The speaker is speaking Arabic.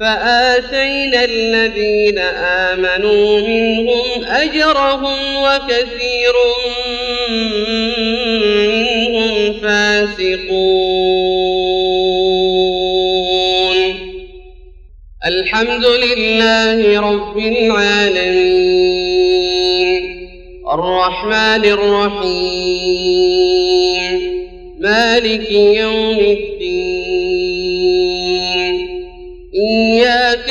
فآتينا الذين آمنوا منهم أجرهم وكثير منهم فاسقون. الحمد لله رب العالمين. الرحمن الرحيم. مالك يوم الدين.